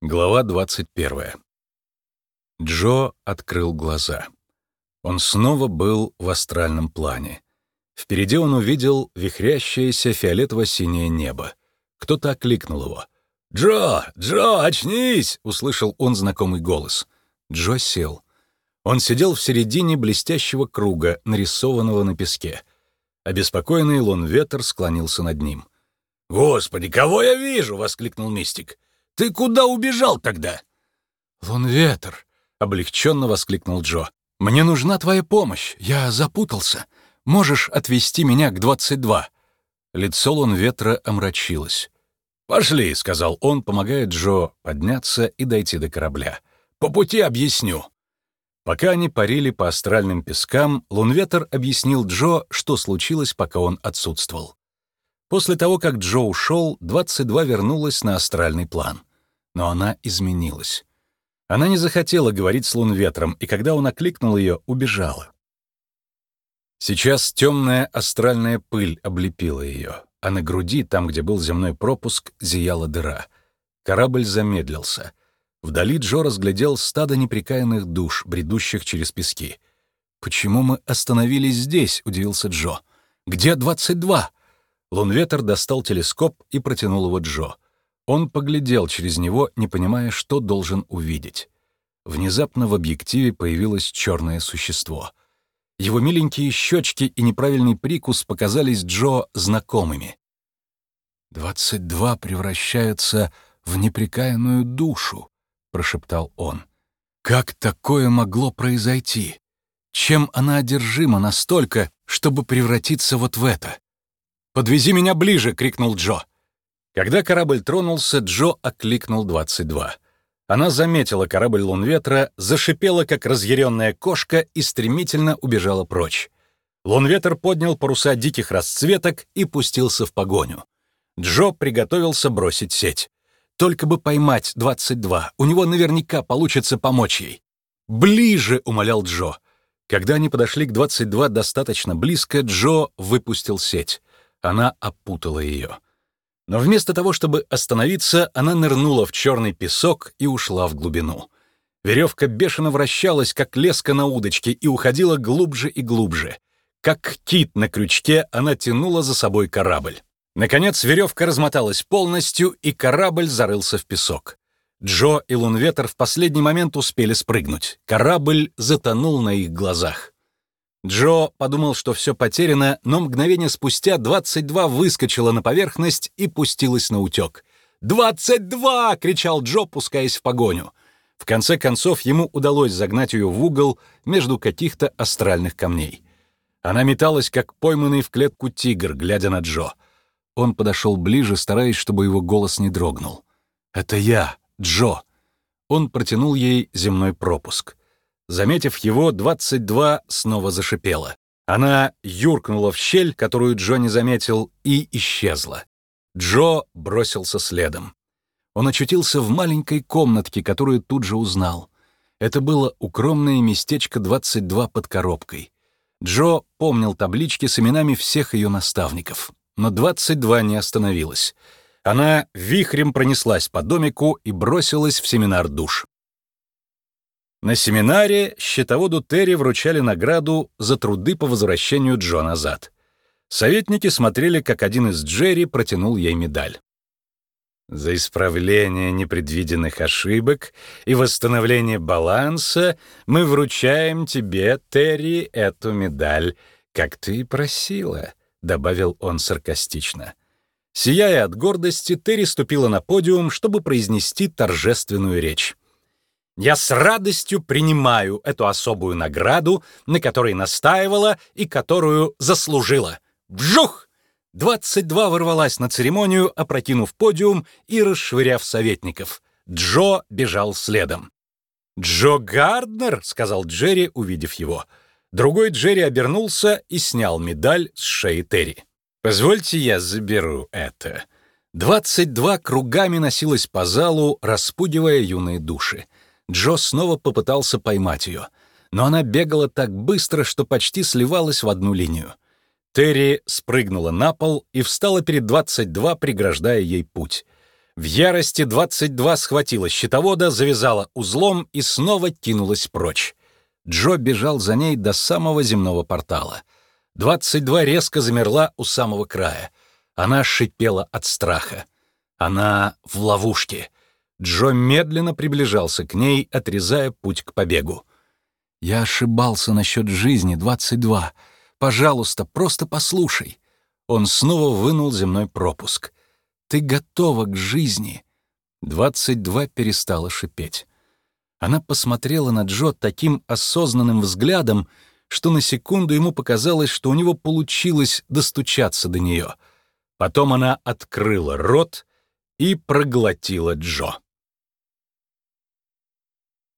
Глава 21. Джо открыл глаза. Он снова был в астральном плане. Впереди он увидел вихрящееся фиолетово-синее небо. Кто-то окликнул его. «Джо! Джо, очнись!» — услышал он знакомый голос. Джо сел. Он сидел в середине блестящего круга, нарисованного на песке. Обеспокоенный лун ветер склонился над ним. «Господи, кого я вижу?» — воскликнул мистик. Ты куда убежал тогда?» «Лунветер!» — облегченно воскликнул Джо. «Мне нужна твоя помощь. Я запутался. Можешь отвезти меня к 22?» Лицо Лунветра омрачилось. «Пошли», — сказал он, помогая Джо подняться и дойти до корабля. «По пути объясню». Пока они парили по астральным пескам, Лунветер объяснил Джо, что случилось, пока он отсутствовал. После того, как Джо ушел, 22 вернулась на астральный план но она изменилась. Она не захотела говорить с лунветром, и когда он окликнул ее, убежала. Сейчас темная астральная пыль облепила ее, а на груди, там, где был земной пропуск, зияла дыра. Корабль замедлился. Вдали Джо разглядел стадо неприкаянных душ, бредущих через пески. «Почему мы остановились здесь?» — удивился Джо. «Где двадцать два?» Лунветер достал телескоп и протянул его Джо. Он поглядел через него, не понимая, что должен увидеть. Внезапно в объективе появилось черное существо. Его миленькие щечки и неправильный прикус показались Джо знакомыми. «Двадцать два превращаются в непрекаянную душу», — прошептал он. «Как такое могло произойти? Чем она одержима настолько, чтобы превратиться вот в это?» «Подвези меня ближе!» — крикнул Джо. Когда корабль тронулся, Джо окликнул 22. Она заметила корабль Лунветра, зашипела, как разъяренная кошка, и стремительно убежала прочь. Лунветр поднял паруса диких расцветок и пустился в погоню. Джо приготовился бросить сеть. Только бы поймать 22, у него наверняка получится помочь ей. «Ближе!» — умолял Джо. Когда они подошли к 22 достаточно близко, Джо выпустил сеть. Она опутала ее. Но вместо того, чтобы остановиться, она нырнула в черный песок и ушла в глубину. Веревка бешено вращалась, как леска на удочке, и уходила глубже и глубже. Как кит на крючке, она тянула за собой корабль. Наконец веревка размоталась полностью, и корабль зарылся в песок. Джо и Лунветер в последний момент успели спрыгнуть. Корабль затонул на их глазах. Джо подумал, что все потеряно, но мгновение спустя 22 выскочила на поверхность и пустилась на утек. «Двадцать два!» — кричал Джо, пускаясь в погоню. В конце концов, ему удалось загнать ее в угол между каких-то астральных камней. Она металась, как пойманный в клетку тигр, глядя на Джо. Он подошел ближе, стараясь, чтобы его голос не дрогнул. «Это я, Джо!» Он протянул ей земной пропуск. Заметив его, 22 снова зашипела. Она юркнула в щель, которую Джо не заметил, и исчезла. Джо бросился следом. Он очутился в маленькой комнатке, которую тут же узнал. Это было укромное местечко 22 под коробкой. Джо помнил таблички с именами всех ее наставников. Но 22 не остановилась. Она вихрем пронеслась по домику и бросилась в семинар душ. На семинаре счетоводу Терри вручали награду за труды по возвращению Джо назад. Советники смотрели, как один из Джерри протянул ей медаль. За исправление непредвиденных ошибок и восстановление баланса мы вручаем тебе, Терри, эту медаль, как ты и просила, — добавил он саркастично. Сияя от гордости, Терри ступила на подиум, чтобы произнести торжественную речь. Я с радостью принимаю эту особую награду, на которой настаивала и которую заслужила. Вжух! 22 ворвалась на церемонию, опрокинув подиум и расшвыряв советников. Джо бежал следом. «Джо Гарднер», — сказал Джерри, увидев его. Другой Джерри обернулся и снял медаль с шеи Терри. «Позвольте я заберу это». Двадцать два кругами носилось по залу, распугивая юные души. Джо снова попытался поймать ее, но она бегала так быстро, что почти сливалась в одну линию. Терри спрыгнула на пол и встала перед 22, преграждая ей путь. В ярости 22 схватила щитовода, завязала узлом и снова кинулась прочь. Джо бежал за ней до самого земного портала. 22 резко замерла у самого края. Она шипела от страха. Она в ловушке. Джо медленно приближался к ней, отрезая путь к побегу. «Я ошибался насчет жизни, 22. Пожалуйста, просто послушай». Он снова вынул земной пропуск. «Ты готова к жизни». 22 перестала шипеть. Она посмотрела на Джо таким осознанным взглядом, что на секунду ему показалось, что у него получилось достучаться до нее. Потом она открыла рот и проглотила Джо.